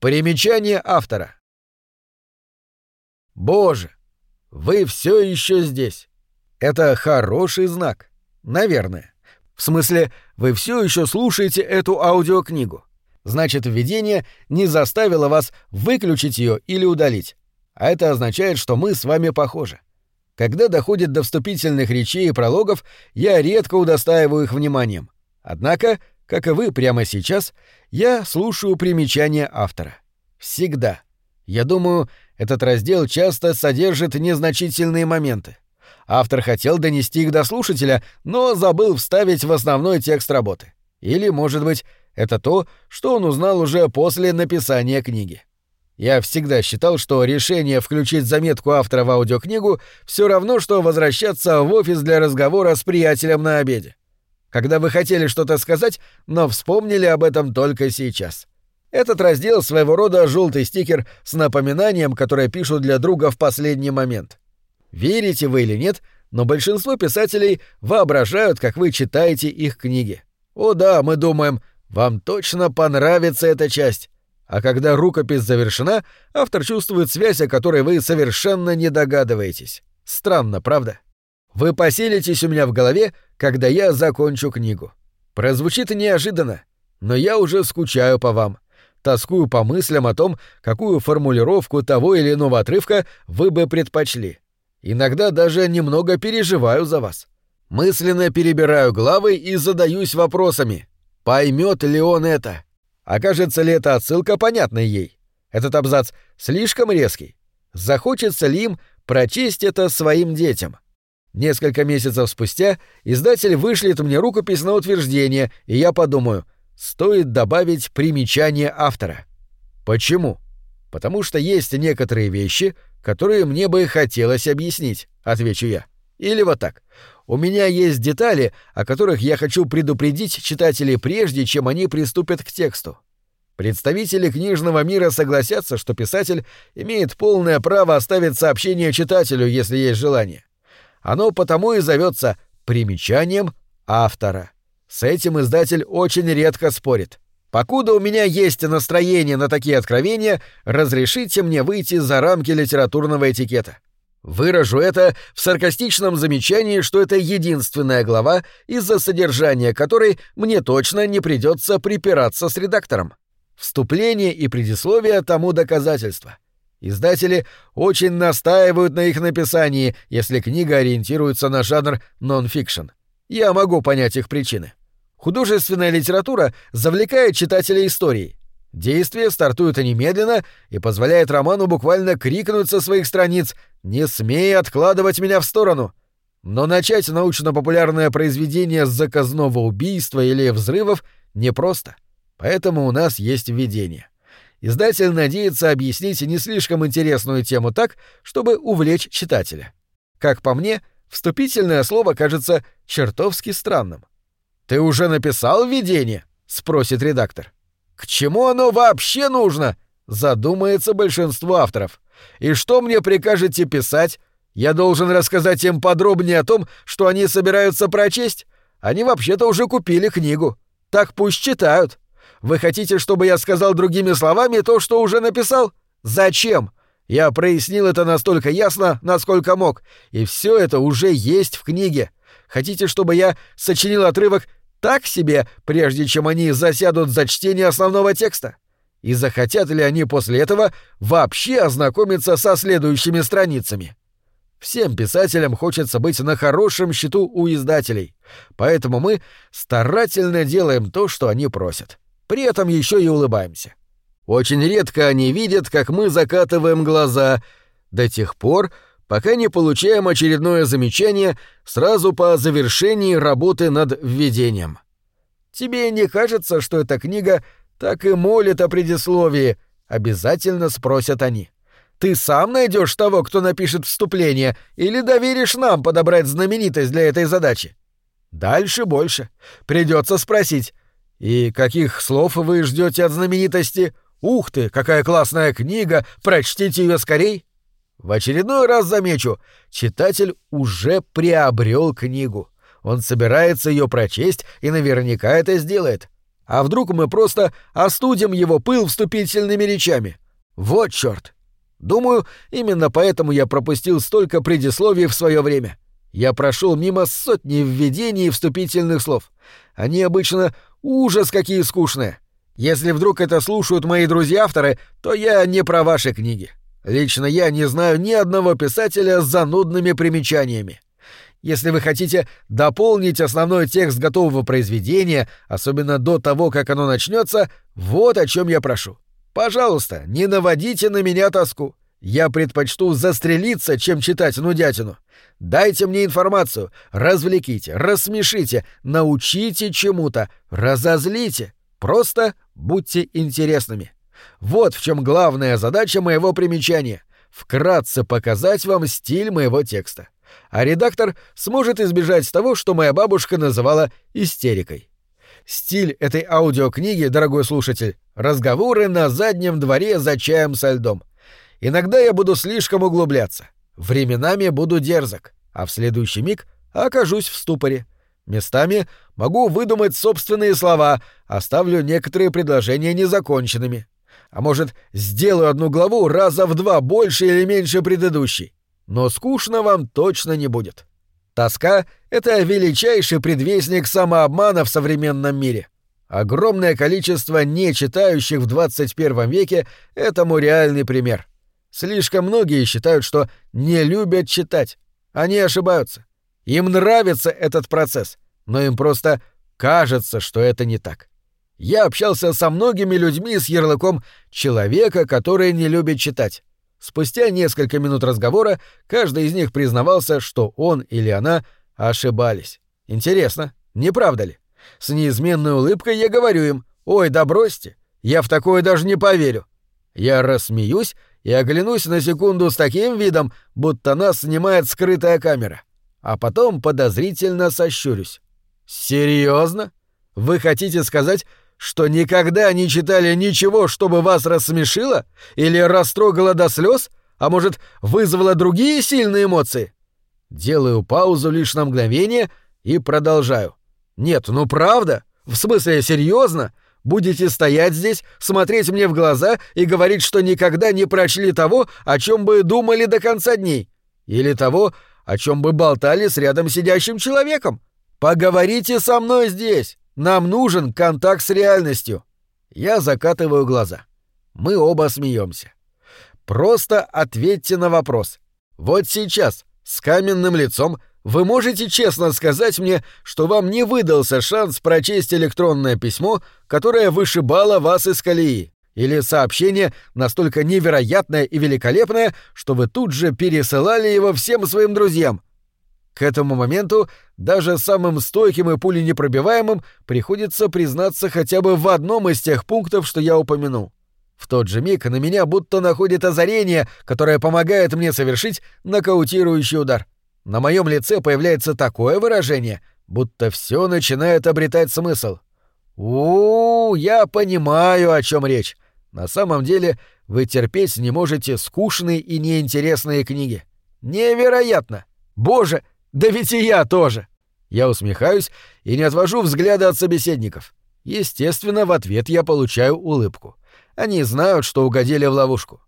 Примечание автора. Боже, вы все еще здесь. Это хороший знак. Наверное. В смысле, вы все еще слушаете эту аудиокнигу. Значит, введение не заставило вас выключить ее или удалить. А это означает, что мы с вами похожи. Когда доходит до вступительных речей и прологов, я редко удостаиваю их вниманием. Однако, как и вы прямо сейчас, я слушаю примечания автора. Всегда. Я думаю, этот раздел часто содержит незначительные моменты. Автор хотел донести их до слушателя, но забыл вставить в основной текст работы. Или, может быть, это то, что он узнал уже после написания книги. Я всегда считал, что решение включить заметку автора в аудиокнигу все равно, что возвращаться в офис для разговора с приятелем на обеде. Когда вы хотели что-то сказать, но вспомнили об этом только сейчас. Этот раздел своего рода желтый стикер с напоминанием, которое пишут для друга в последний момент. Верите вы или нет, но большинство писателей воображают, как вы читаете их книги. О да, мы думаем, вам точно понравится эта часть. А когда рукопись завершена, автор чувствует связь, о которой вы совершенно не догадываетесь. Странно, правда? Вы поселитесь у меня в голове, когда я закончу книгу. Прозвучит неожиданно, но я уже скучаю по вам. Тоскую по мыслям о том, какую формулировку того или иного отрывка вы бы предпочли. Иногда даже немного переживаю за вас. Мысленно перебираю главы и задаюсь вопросами. Поймет ли он это? Окажется ли эта отсылка понятной ей? Этот абзац слишком резкий. Захочется ли им прочесть это своим детям? Несколько месяцев спустя издатель вышлет мне рукопись на утверждение, и я подумаю, стоит добавить примечание автора. Почему? Потому что есть некоторые вещи, которые мне бы хотелось объяснить, отвечу я. Или вот так. У меня есть детали, о которых я хочу предупредить читателей прежде, чем они приступят к тексту. Представители книжного мира согласятся, что писатель имеет полное право оставить сообщение читателю, если есть желание. Оно потому и зовется примечанием автора. С этим издатель очень редко спорит. Покуда у меня есть настроение на такие откровения, разрешите мне выйти за рамки литературного этикета. Выражу это в саркастичном замечании, что это единственная глава, из-за содержания которой мне точно не придется припираться с редактором. Вступление и предисловие тому доказательства. Издатели очень настаивают на их написании, если книга ориентируется на жанр нон-фикшн. Я могу понять их причины. Художественная литература завлекает читателя историей. Действие стартует немедленно и позволяет роману буквально крикнуть со своих страниц «Не смей откладывать меня в сторону!». Но начать научно-популярное произведение с заказного убийства или взрывов непросто. Поэтому у нас есть введение. Издатель надеется объяснить не слишком интересную тему так, чтобы увлечь читателя. Как по мне, вступительное слово кажется чертовски странным. «Ты уже написал введение?» — спросит редактор. К чему оно вообще нужно? Задумается большинство авторов. И что мне прикажете писать? Я должен рассказать им подробнее о том, что они собираются прочесть? Они вообще-то уже купили книгу. Так пусть читают. Вы хотите, чтобы я сказал другими словами то, что уже написал? Зачем? Я прояснил это настолько ясно, насколько мог, и все это уже есть в книге. Хотите, чтобы я сочинил отрывок так себе, прежде чем они засядут за чтение основного текста? И захотят ли они после этого вообще ознакомиться со следующими страницами? Всем писателям хочется быть на хорошем счету у издателей, поэтому мы старательно делаем то, что они просят. При этом еще и улыбаемся. Очень редко они видят, как мы закатываем глаза, до тех пор, пока не получаем очередное замечание сразу по завершении работы над введением. Тебе не кажется, что эта книга так и молит о предисловии? Обязательно спросят они. Ты сам найдешь того, кто напишет вступление, или доверишь нам подобрать знаменитость для этой задачи? Дальше больше. Придется спросить. И каких слов вы ждете от знаменитости? Ух ты, какая классная книга! Прочтите ее скорей! В очередной раз замечу, читатель уже приобрел книгу. Он собирается ее прочесть и наверняка это сделает. А вдруг мы просто остудим его пыл вступительными речами? Вот чёрт! Думаю, именно поэтому я пропустил столько предисловий в свое время. Я прошел мимо сотни введений и вступительных слов. Они обычно ужас какие скучные. Если вдруг это слушают мои друзья-авторы, то я не про ваши книги. Лично я не знаю ни одного писателя с занудными примечаниями. Если вы хотите дополнить основной текст готового произведения, особенно до того, как оно начнется, вот о чем я прошу. Пожалуйста, не наводите на меня тоску. Я предпочту застрелиться, чем читать нудятину. Дайте мне информацию, развлеките, рассмешите, научите чему-то, разозлите. Просто будьте интересными. Вот в чем главная задача моего примечания — вкратце показать вам стиль моего текста. А редактор сможет избежать того, что моя бабушка называла истерикой. Стиль этой аудиокниги, дорогой слушатель, разговоры на заднем дворе за чаем со льдом. Иногда я буду слишком углубляться. Временами буду дерзок, а в следующий миг окажусь в ступоре. Местами могу выдумать собственные слова, оставлю некоторые предложения незаконченными. А может, сделаю одну главу раза в два больше или меньше предыдущей. Но скучно вам точно не будет. Тоска — это величайший предвестник самообмана в современном мире. Огромное количество нечитающих в 21 веке — этому реальный пример. Слишком многие считают, что не любят читать. Они ошибаются. Им нравится этот процесс, но им просто кажется, что это не так. Я общался со многими людьми с ярлыком «человека, который не любит читать». Спустя несколько минут разговора каждый из них признавался, что он или она ошибались. Интересно, не правда ли? С неизменной улыбкой я говорю им «Ой, да бросьте, я в такое даже не поверю». Я рассмеюсь и оглянусь на секунду с таким видом, будто нас снимает скрытая камера. А потом подозрительно сощурюсь. «Серьезно? Вы хотите сказать, что никогда не читали ничего, чтобы вас рассмешило? Или растрогало до слез? А может, вызвало другие сильные эмоции? Делаю паузу лишь на мгновение и продолжаю. Нет, ну правда? В смысле, серьезно? Будете стоять здесь, смотреть мне в глаза и говорить, что никогда не прочли того, о чем бы думали до конца дней? Или того, о чем бы болтали с рядом сидящим человеком? Поговорите со мной здесь. Нам нужен контакт с реальностью. Я закатываю глаза. Мы оба смеемся. Просто ответьте на вопрос. Вот сейчас, с каменным лицом, вы можете честно сказать мне, что вам не выдался шанс прочесть электронное письмо, которое вышибало вас из колеи, или сообщение настолько невероятное и великолепное, что вы тут же пересылали его всем своим друзьям. К этому моменту даже самым стойким и пуленепробиваемым приходится признаться хотя бы в одном из тех пунктов, что я упомянул. В тот же миг на меня будто находит озарение, которое помогает мне совершить нокаутирующий удар. На моем лице появляется такое выражение, будто все начинает обретать смысл. у, -у, -у я понимаю, о чем речь. На самом деле вы терпеть не можете скучные и неинтересные книги. Невероятно! Боже, да ведь и я тоже. Я усмехаюсь и не отвожу взгляда от собеседников. Естественно, в ответ я получаю улыбку. Они знают, что угодили в ловушку.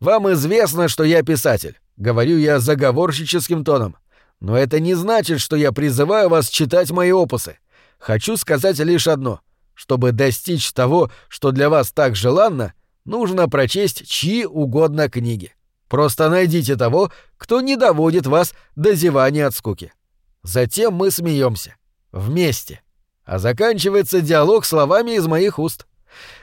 Вам известно, что я писатель, говорю я заговорщическим тоном. Но это не значит, что я призываю вас читать мои опусы. Хочу сказать лишь одно. Чтобы достичь того, что для вас так желанно, нужно прочесть чьи угодно книги. Просто найдите того, кто не доводит вас до зевания от скуки. Затем мы смеемся. Вместе. А заканчивается диалог словами из моих уст.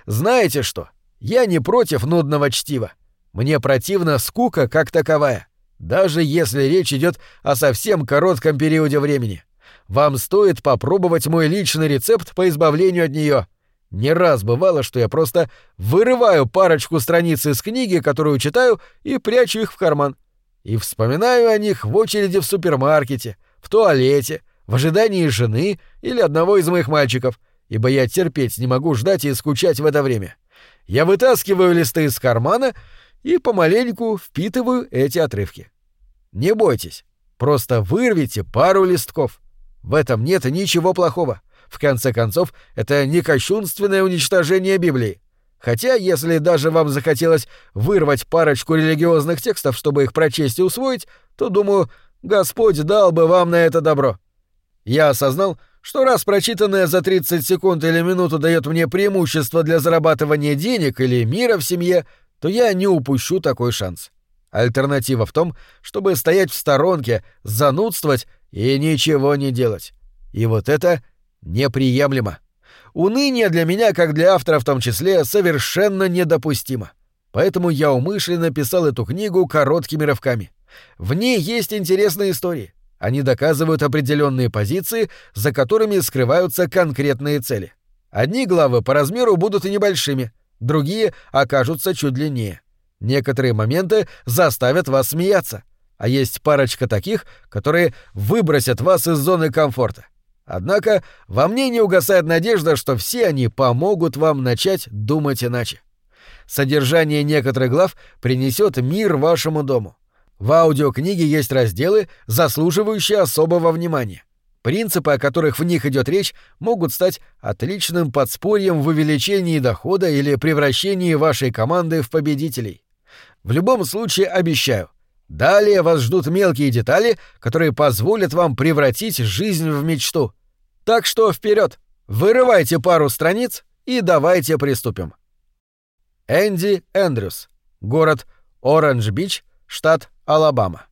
Знаете что? Я не против нудного чтива. Мне противна скука как таковая, даже если речь идет о совсем коротком периоде времени. Вам стоит попробовать мой личный рецепт по избавлению от нее. Не раз бывало, что я просто вырываю парочку страниц из книги, которую читаю, и прячу их в карман. И вспоминаю о них в очереди в супермаркете, в туалете, в ожидании жены или одного из моих мальчиков, ибо я терпеть не могу ждать и скучать в это время. Я вытаскиваю листы из кармана и помаленьку впитываю эти отрывки. Не бойтесь, просто вырвите пару листков. В этом нет ничего плохого. В конце концов, это не кощунственное уничтожение Библии. Хотя, если даже вам захотелось вырвать парочку религиозных текстов, чтобы их прочесть и усвоить, то, думаю, Господь дал бы вам на это добро. Я осознал, что раз прочитанное за 30 секунд или минуту дает мне преимущество для зарабатывания денег или мира в семье, то я не упущу такой шанс. Альтернатива в том, чтобы стоять в сторонке, занудствовать и ничего не делать. И вот это неприемлемо. Уныние для меня, как для автора в том числе, совершенно недопустимо. Поэтому я умышленно писал эту книгу короткими рывками. В ней есть интересные истории. Они доказывают определенные позиции, за которыми скрываются конкретные цели. Одни главы по размеру будут и небольшими, другие окажутся чуть длиннее. Некоторые моменты заставят вас смеяться, а есть парочка таких, которые выбросят вас из зоны комфорта. Однако во мне не угасает надежда, что все они помогут вам начать думать иначе. Содержание некоторых глав принесет мир вашему дому. В аудиокниге есть разделы, заслуживающие особого внимания. Принципы, о которых в них идет речь, могут стать отличным подспорьем в увеличении дохода или превращении вашей команды в победителей. В любом случае обещаю, далее вас ждут мелкие детали, которые позволят вам превратить жизнь в мечту. Так что вперед, вырывайте пару страниц и давайте приступим. Энди Эндрюс, город Оранж-Бич, штат Алабама.